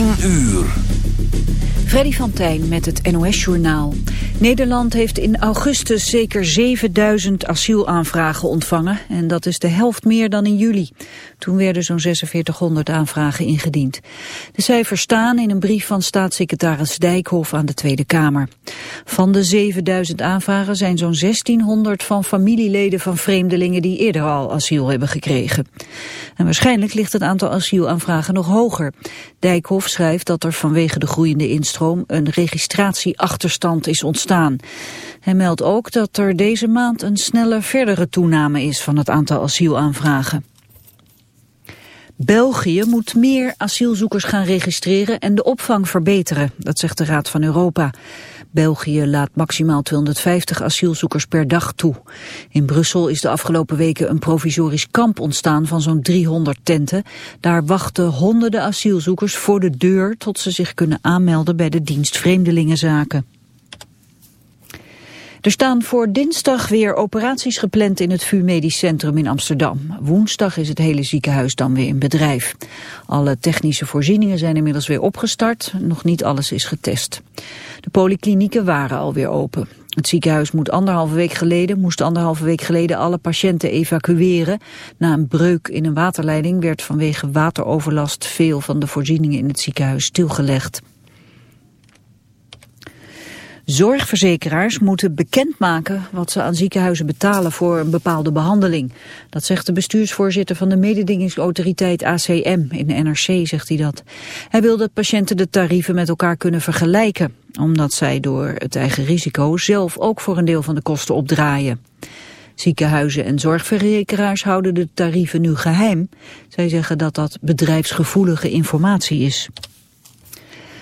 10 uur. Freddy van Tijn met het NOS-journaal. Nederland heeft in augustus zeker 7000 asielaanvragen ontvangen. En dat is de helft meer dan in juli. Toen werden zo'n 4600 aanvragen ingediend. De cijfers staan in een brief van staatssecretaris Dijkhoff aan de Tweede Kamer. Van de 7000 aanvragen zijn zo'n 1600 van familieleden van vreemdelingen die eerder al asiel hebben gekregen. En waarschijnlijk ligt het aantal asielaanvragen nog hoger. Dijkhoff schrijft dat er vanwege de groeiende instroom een registratieachterstand is ontstaan. Hij meldt ook dat er deze maand een snelle verdere toename is van het aantal asielaanvragen. België moet meer asielzoekers gaan registreren en de opvang verbeteren, dat zegt de Raad van Europa. België laat maximaal 250 asielzoekers per dag toe. In Brussel is de afgelopen weken een provisorisch kamp ontstaan van zo'n 300 tenten. Daar wachten honderden asielzoekers voor de deur tot ze zich kunnen aanmelden bij de dienst Vreemdelingenzaken. Er staan voor dinsdag weer operaties gepland in het VU Medisch Centrum in Amsterdam. Woensdag is het hele ziekenhuis dan weer in bedrijf. Alle technische voorzieningen zijn inmiddels weer opgestart. Nog niet alles is getest. De polyklinieken waren alweer open. Het ziekenhuis moet anderhalve week geleden, moest anderhalve week geleden alle patiënten evacueren. Na een breuk in een waterleiding werd vanwege wateroverlast veel van de voorzieningen in het ziekenhuis stilgelegd. Zorgverzekeraars moeten bekendmaken wat ze aan ziekenhuizen betalen voor een bepaalde behandeling. Dat zegt de bestuursvoorzitter van de mededingingsautoriteit ACM. In de NRC zegt hij dat. Hij wil dat patiënten de tarieven met elkaar kunnen vergelijken. Omdat zij door het eigen risico zelf ook voor een deel van de kosten opdraaien. Ziekenhuizen en zorgverzekeraars houden de tarieven nu geheim. Zij zeggen dat dat bedrijfsgevoelige informatie is.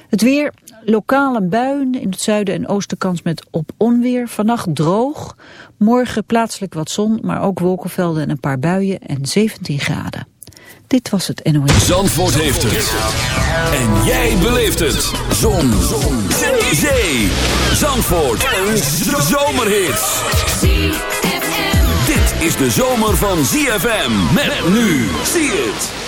Het weer, lokale buien in het zuiden en oosten kans met op onweer. Vannacht droog, morgen plaatselijk wat zon, maar ook wolkenvelden en een paar buien en 17 graden. Dit was het NOS. Zandvoort heeft het. En jij beleeft het. Zon. zon. Zee. Zee. Zandvoort. Een zomerhit. Dit is de zomer van ZFM. Met nu. Zie het.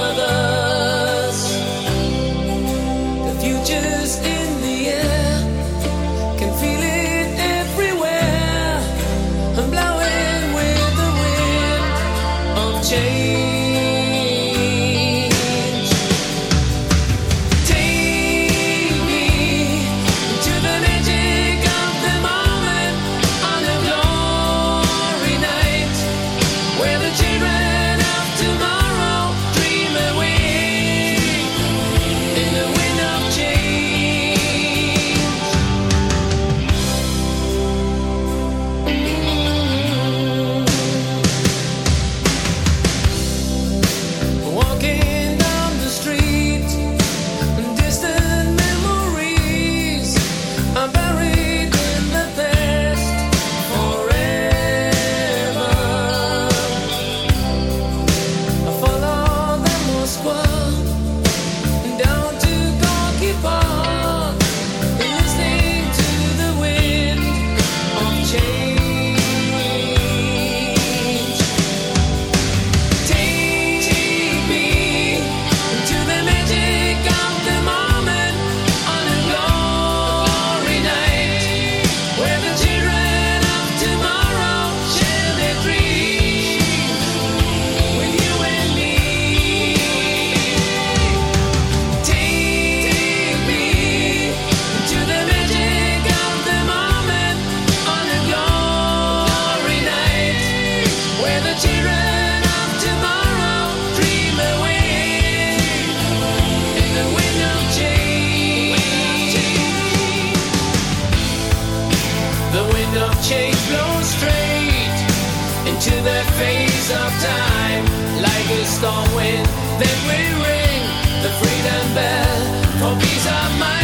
To the face of time like a storm wind. Then we ring the freedom bell for peace of mind.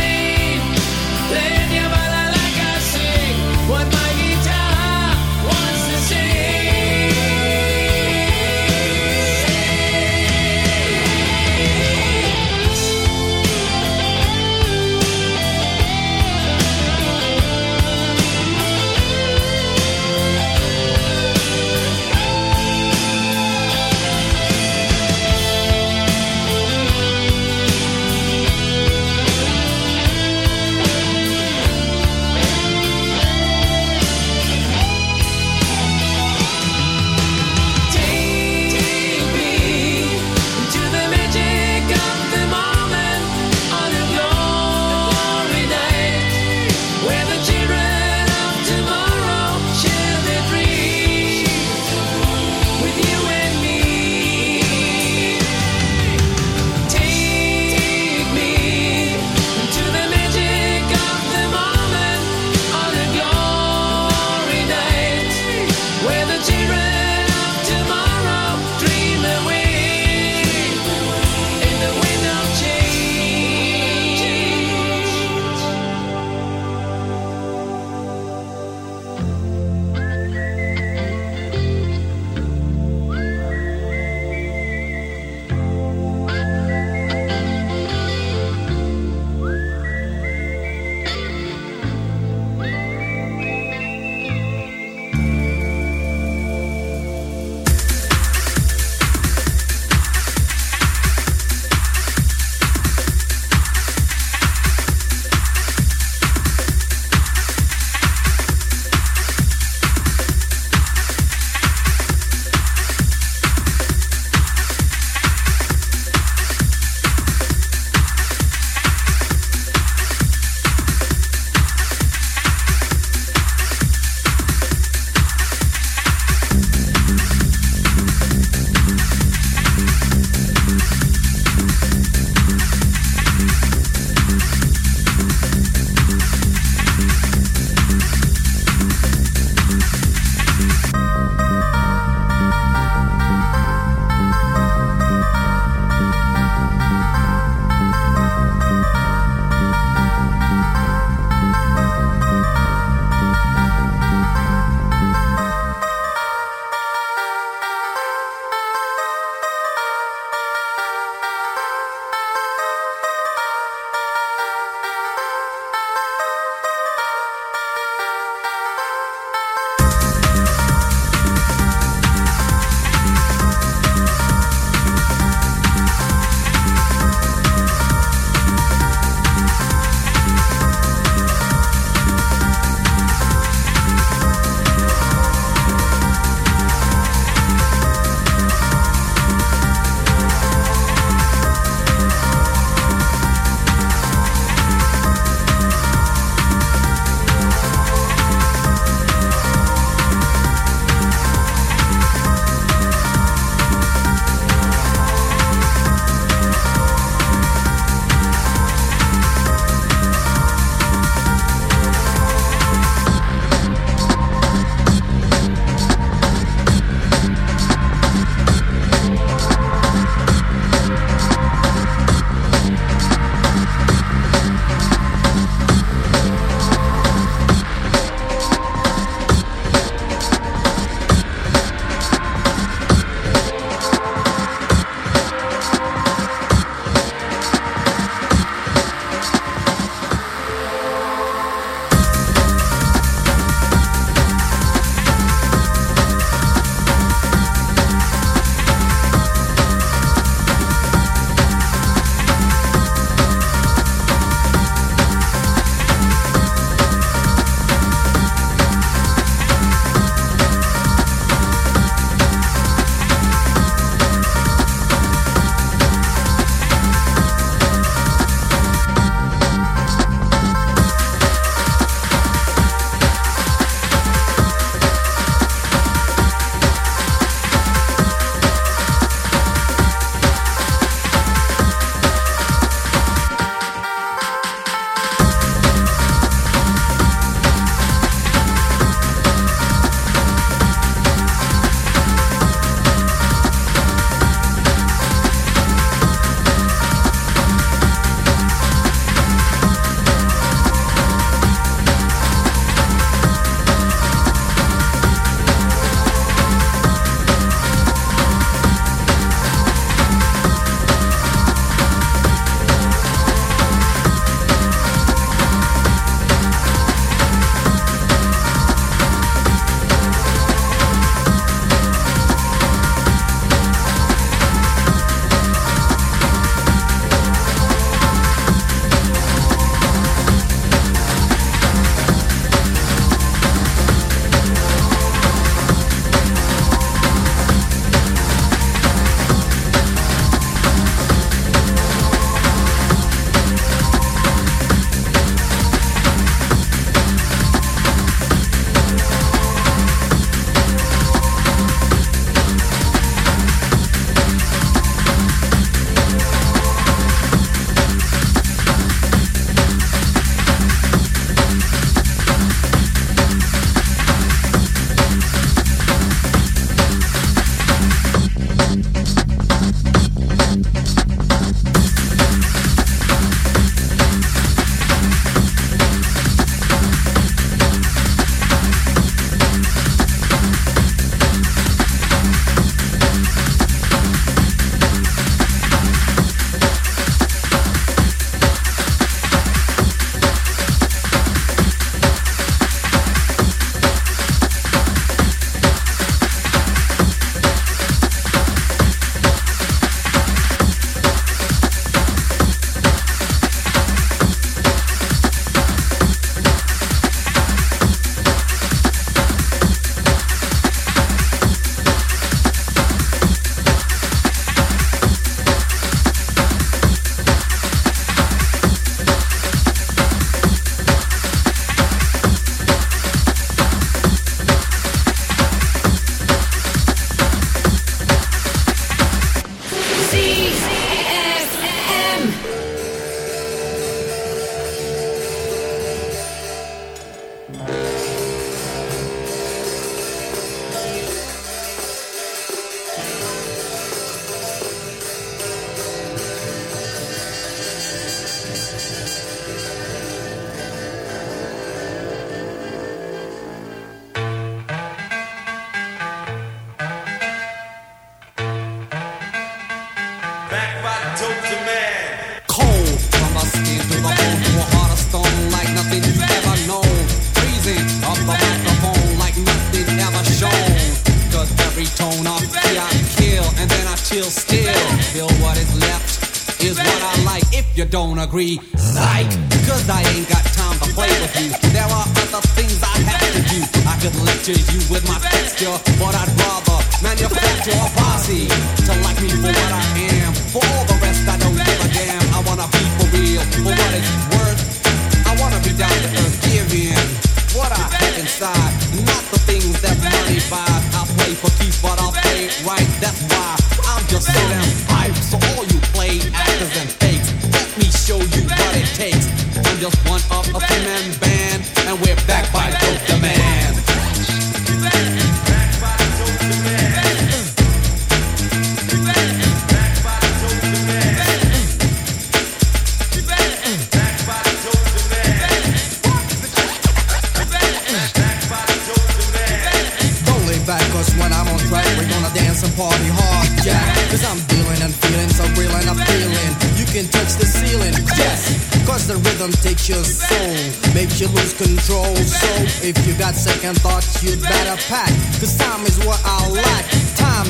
Agree.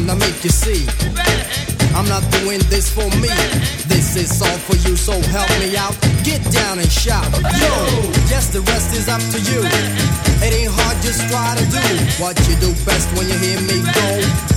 To make you see. I'm not doing this for me. This is all for you, so help me out. Get down and shout. Yo, yes, the rest is up to you. It ain't hard, just try to do what you do best when you hear me go.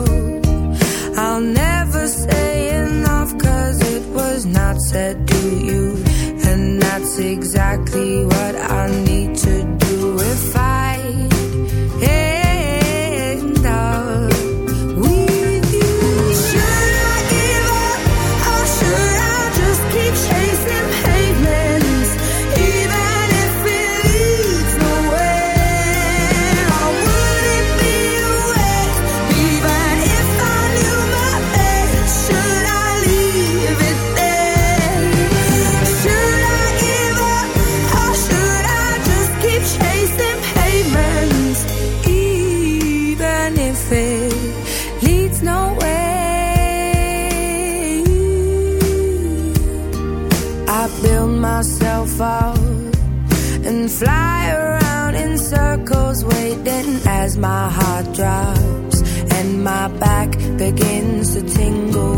said do you? And that's exactly what I need to as my heart drops and my back begins to tingle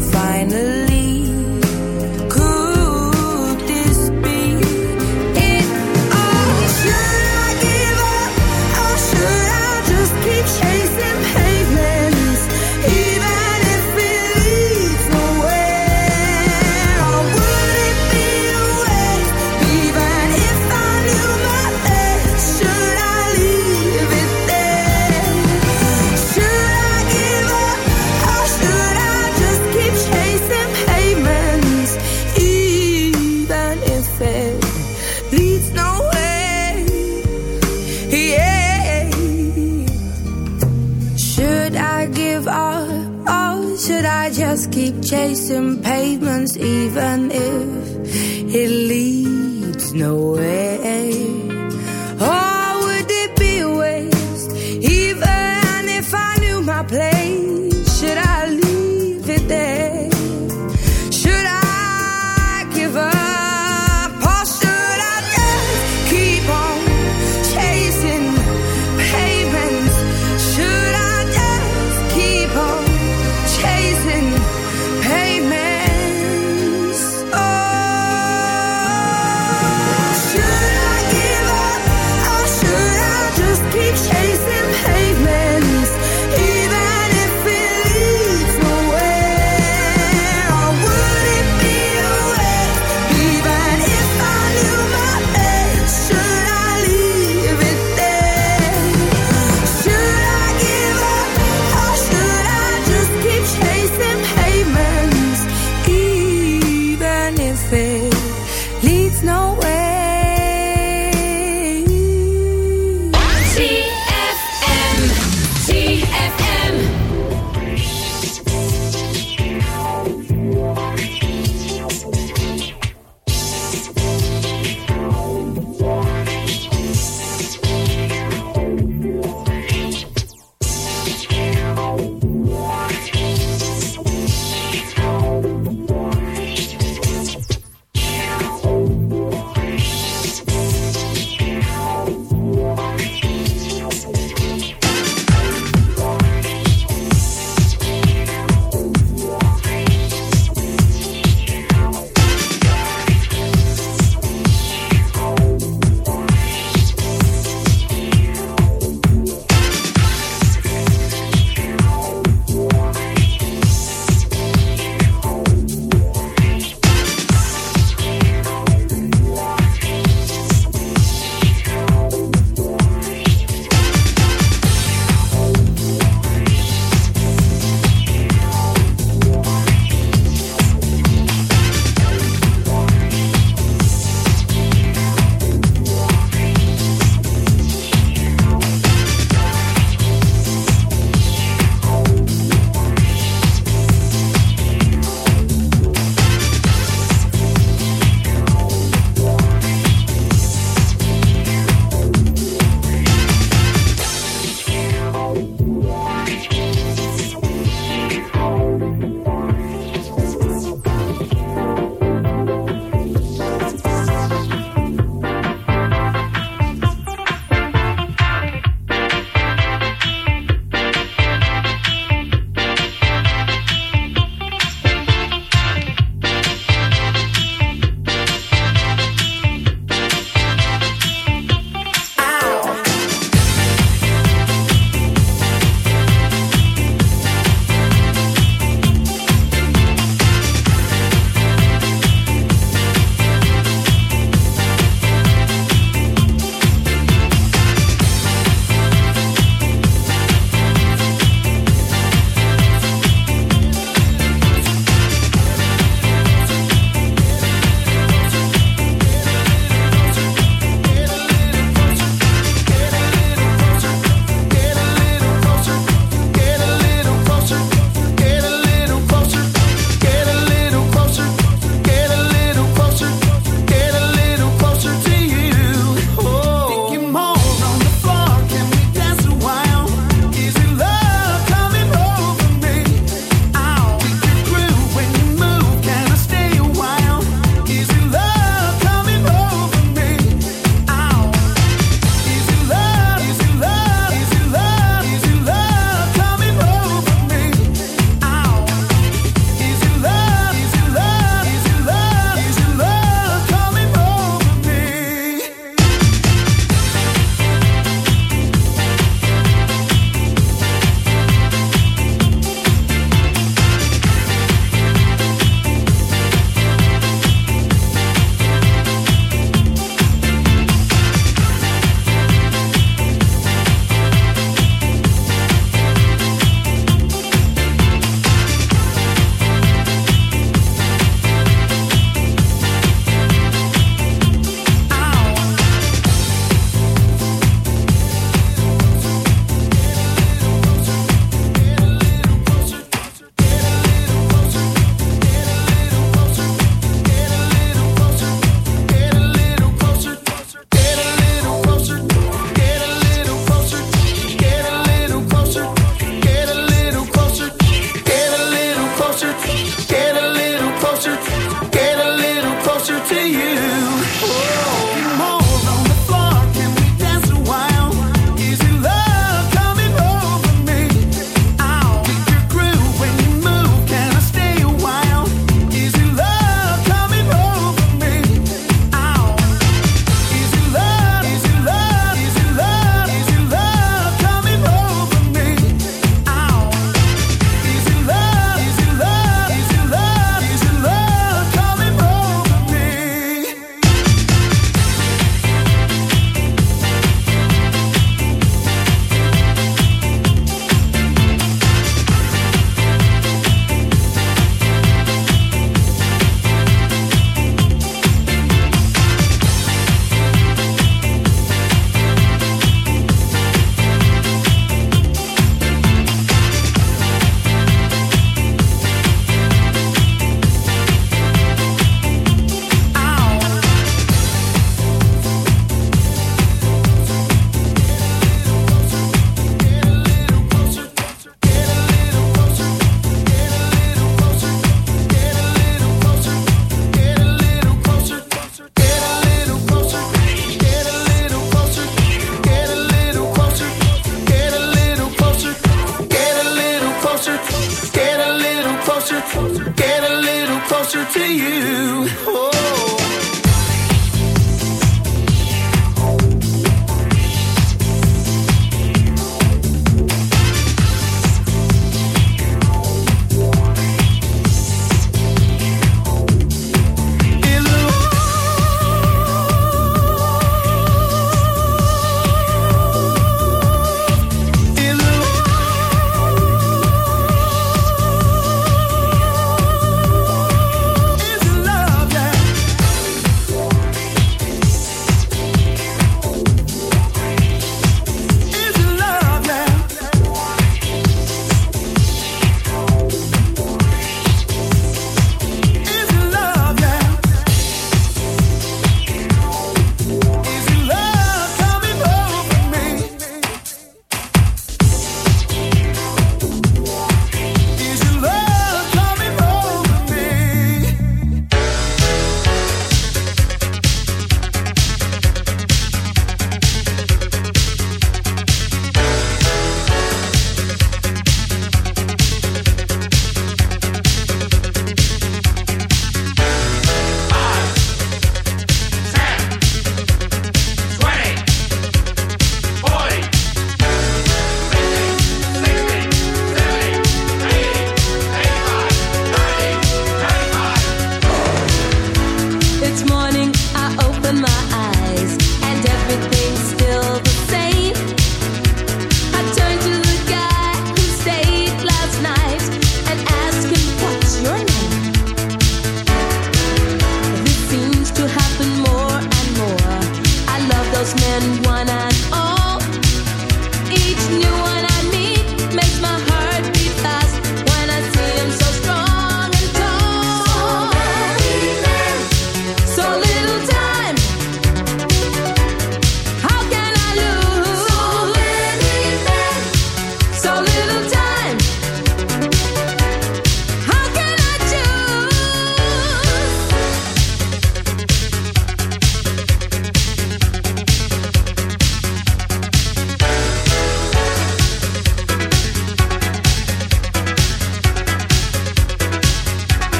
you.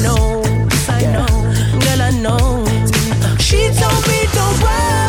know, I know, girl, I know. She told me don't worry.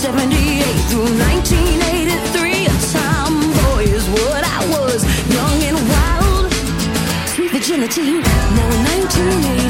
78 through 1983, a tomboy is what I was, young and wild, sweet virginity. Now in 1980.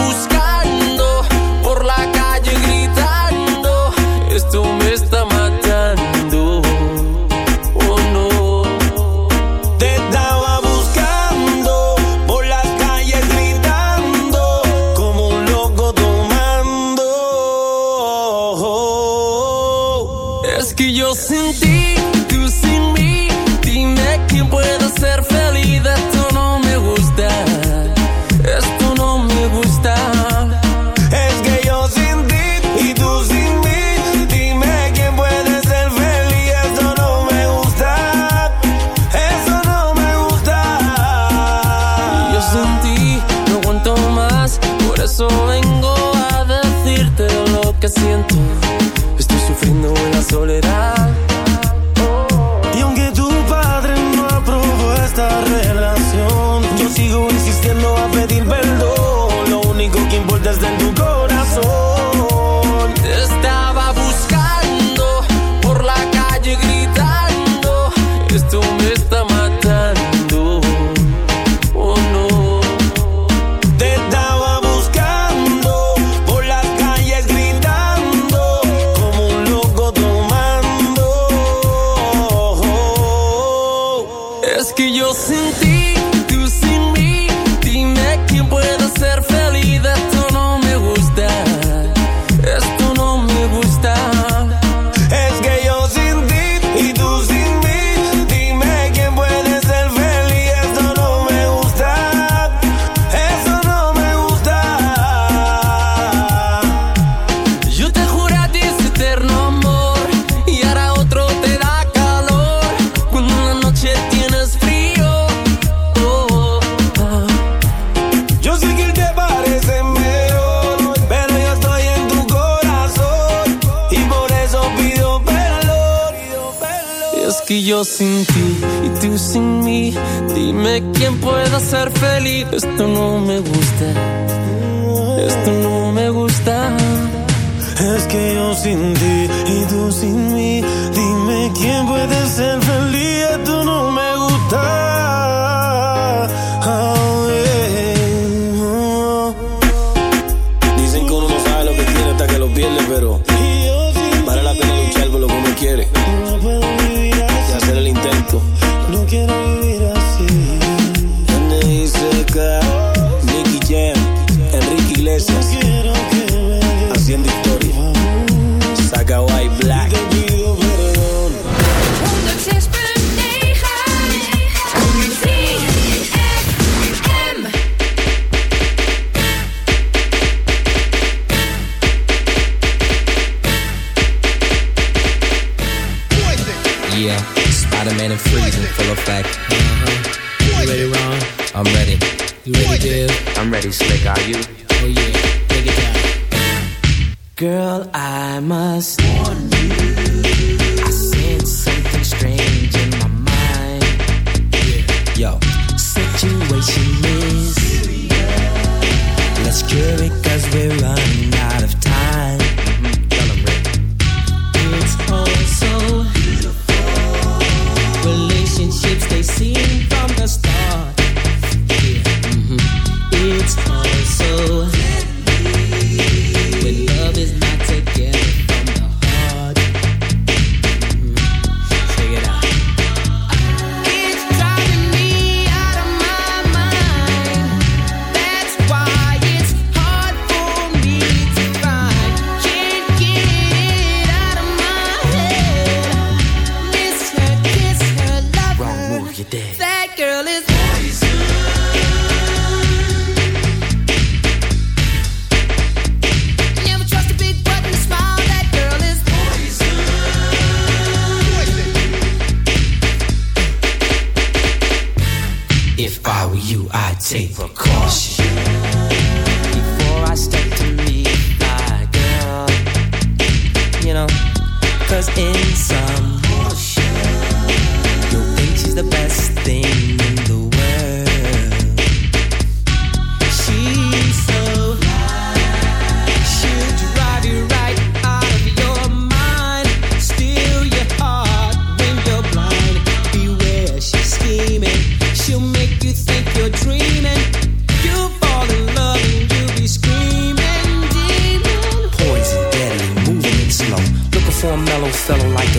pierde, pero vale la pena luchar por lo que quiere. Y hacer el intento. If I were you, I'd take precaution. Before I step to meet my girl, you know, cause in some, cultures, your age is the best thing in the world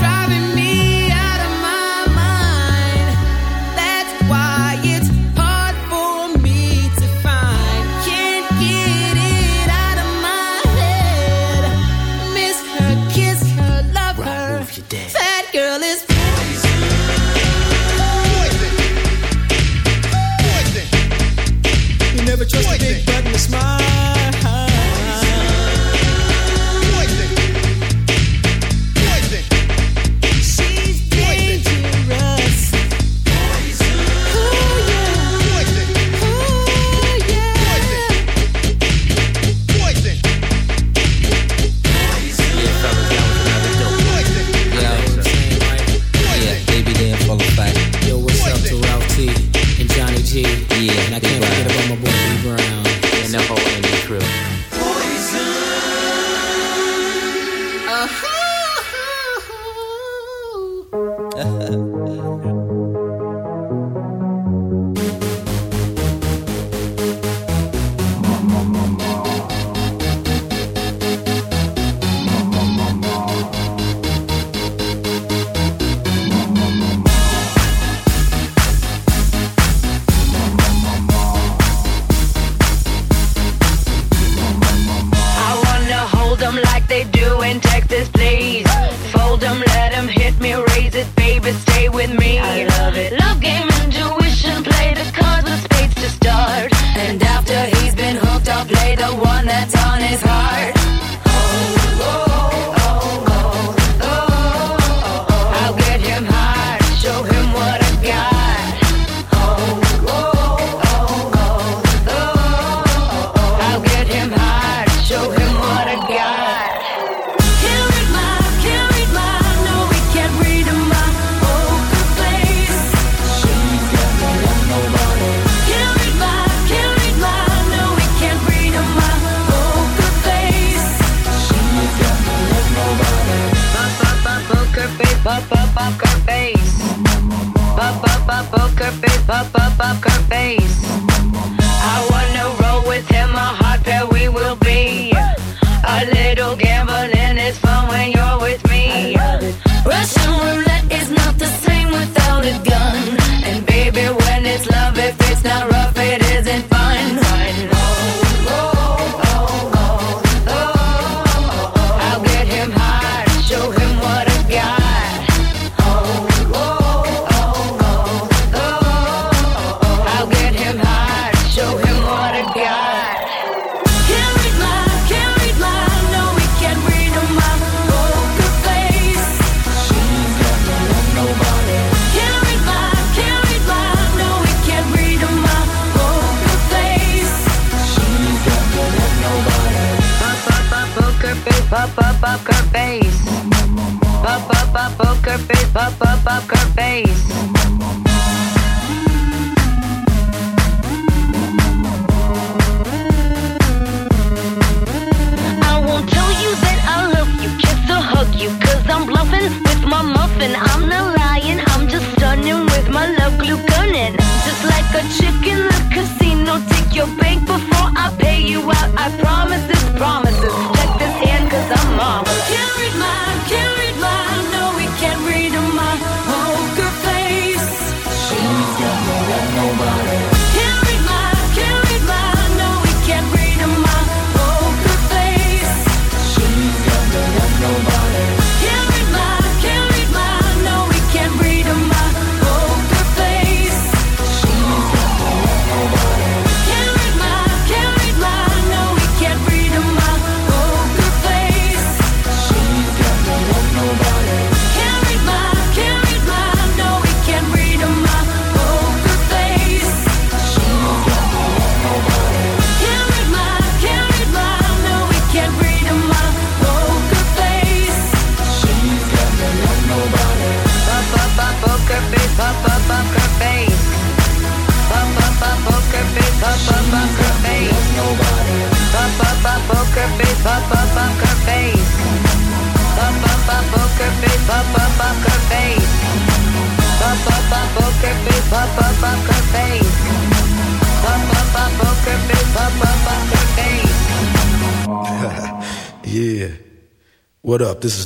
driving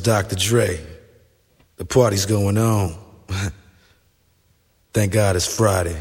Dr. Dre. The party's going on. Thank God it's Friday.